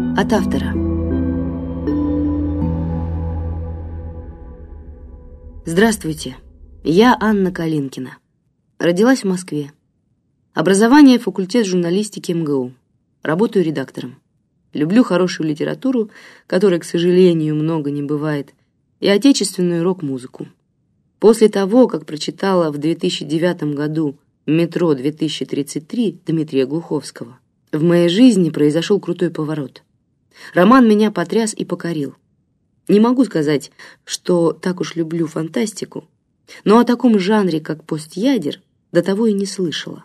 От автора. Здравствуйте, я Анна Калинкина. Родилась в Москве. Образование факультет журналистики МГУ. Работаю редактором. Люблю хорошую литературу, которой, к сожалению, много не бывает, и отечественную рок-музыку. После того, как прочитала в 2009 году «Метро 2033» Дмитрия Глуховского, в моей жизни произошел крутой поворот. Роман меня потряс и покорил. Не могу сказать, что так уж люблю фантастику, но о таком жанре, как постядер, до того и не слышала.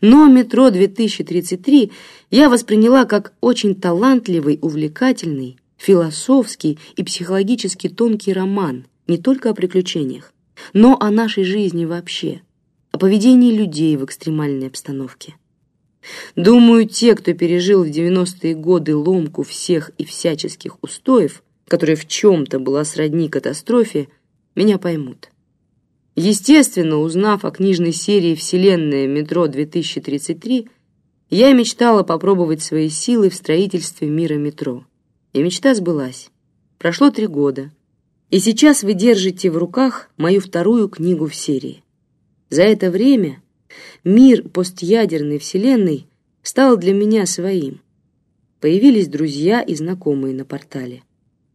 Но «Метро 2033» я восприняла как очень талантливый, увлекательный, философский и психологически тонкий роман не только о приключениях, но о нашей жизни вообще, о поведении людей в экстремальной обстановке. Думаю, те, кто пережил в 90-е годы ломку всех и всяческих устоев, которая в чем-то была сродни катастрофе, меня поймут. Естественно, узнав о книжной серии «Вселенная. Метро 2033», я мечтала попробовать свои силы в строительстве мира метро. И мечта сбылась. Прошло три года. И сейчас вы держите в руках мою вторую книгу в серии. За это время мир постядерной вселенной стал для меня своим. Появились друзья и знакомые на портале.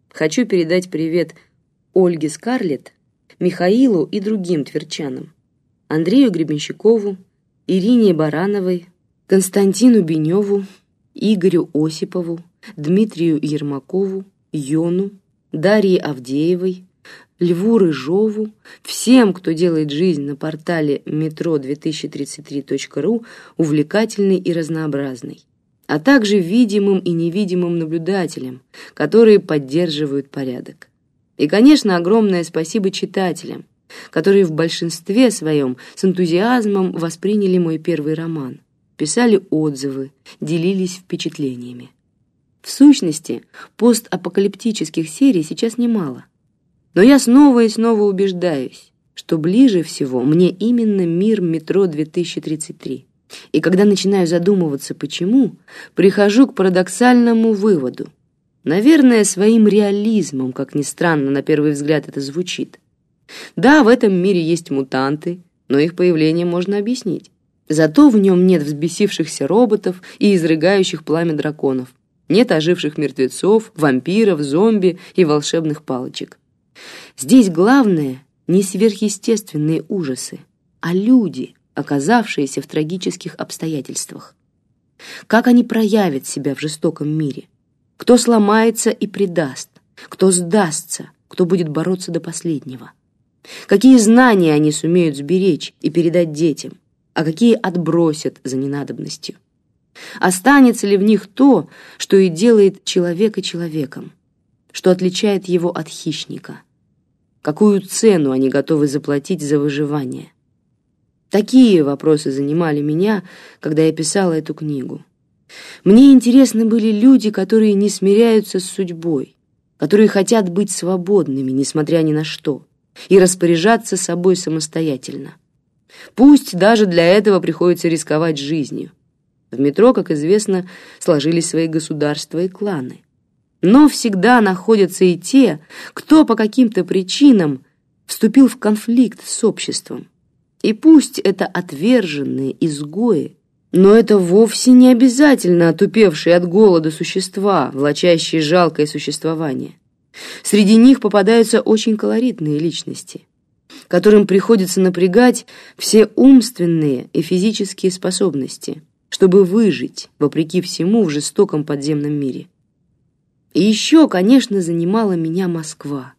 Хочу передать привет Ольге Скарлетт, Михаилу и другим тверчанам, Андрею Гребенщикову, Ирине Барановой, Константину Беневу, Игорю Осипову, Дмитрию Ермакову, Йону, Дарье Авдеевой, Льву Рыжову, всем, кто делает жизнь на портале metro2033.ru увлекательной и разнообразной, а также видимым и невидимым наблюдателям, которые поддерживают порядок. И, конечно, огромное спасибо читателям, которые в большинстве своем с энтузиазмом восприняли мой первый роман, писали отзывы, делились впечатлениями. В сущности, постапокалиптических серий сейчас немало. Но я снова и снова убеждаюсь, что ближе всего мне именно мир метро 2033. И когда начинаю задумываться, почему, прихожу к парадоксальному выводу. Наверное, своим реализмом, как ни странно, на первый взгляд это звучит. Да, в этом мире есть мутанты, но их появление можно объяснить. Зато в нем нет взбесившихся роботов и изрыгающих пламя драконов. Нет оживших мертвецов, вампиров, зомби и волшебных палочек. Здесь главное не сверхъестественные ужасы, а люди, оказавшиеся в трагических обстоятельствах. Как они проявят себя в жестоком мире? Кто сломается и предаст? Кто сдастся? Кто будет бороться до последнего? Какие знания они сумеют сберечь и передать детям, а какие отбросят за ненадобностью? Останется ли в них то, что и делает человека человеком, что отличает его от хищника? Какую цену они готовы заплатить за выживание? Такие вопросы занимали меня, когда я писала эту книгу. Мне интересны были люди, которые не смиряются с судьбой, которые хотят быть свободными, несмотря ни на что, и распоряжаться собой самостоятельно. Пусть даже для этого приходится рисковать жизнью. В метро, как известно, сложились свои государства и кланы. Но всегда находятся и те, кто по каким-то причинам вступил в конфликт с обществом. И пусть это отверженные изгои, но это вовсе не обязательно отупевшие от голода существа, влачащие жалкое существование. Среди них попадаются очень колоритные личности, которым приходится напрягать все умственные и физические способности, чтобы выжить, вопреки всему, в жестоком подземном мире. И еще, конечно, занимала меня Москва.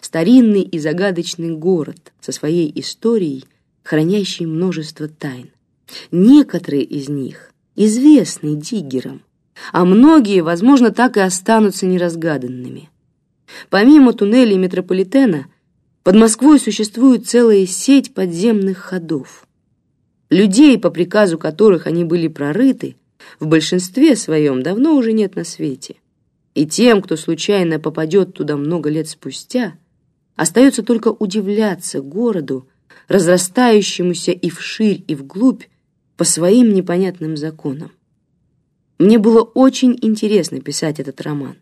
Старинный и загадочный город со своей историей, хранящий множество тайн. Некоторые из них известны диггерам, а многие, возможно, так и останутся неразгаданными. Помимо туннелей метрополитена, под Москвой существует целая сеть подземных ходов. Людей, по приказу которых они были прорыты, в большинстве своем давно уже нет на свете. И тем, кто случайно попадет туда много лет спустя, остается только удивляться городу, разрастающемуся и вширь, и вглубь, по своим непонятным законам. Мне было очень интересно писать этот роман.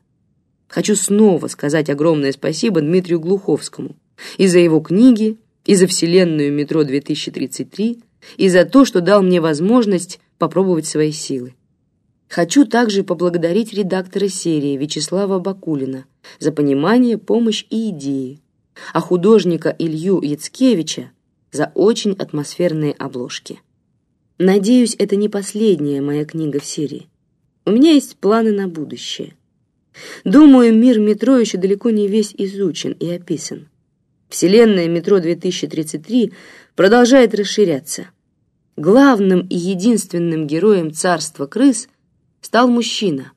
Хочу снова сказать огромное спасибо Дмитрию Глуховскому и за его книги, и за вселенную «Метро 2033», и за то, что дал мне возможность попробовать свои силы. Хочу также поблагодарить редактора серии Вячеслава Бакулина за понимание, помощь и идеи, а художника Илью Яцкевича за очень атмосферные обложки. Надеюсь, это не последняя моя книга в серии. У меня есть планы на будущее. Думаю, мир метро еще далеко не весь изучен и описан. Вселенная метро 2033 продолжает расширяться. Главным и единственным героем царства крыс стал мужчина.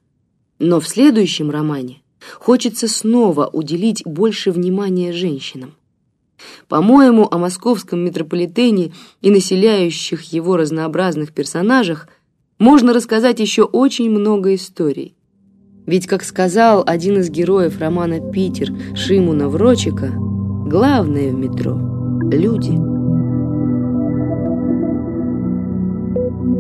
Но в следующем романе хочется снова уделить больше внимания женщинам. По-моему, о московском метрополитене и населяющих его разнообразных персонажах можно рассказать еще очень много историй. Ведь, как сказал один из героев романа «Питер» Шимуна Врочика, главное в метро — люди. Thank you.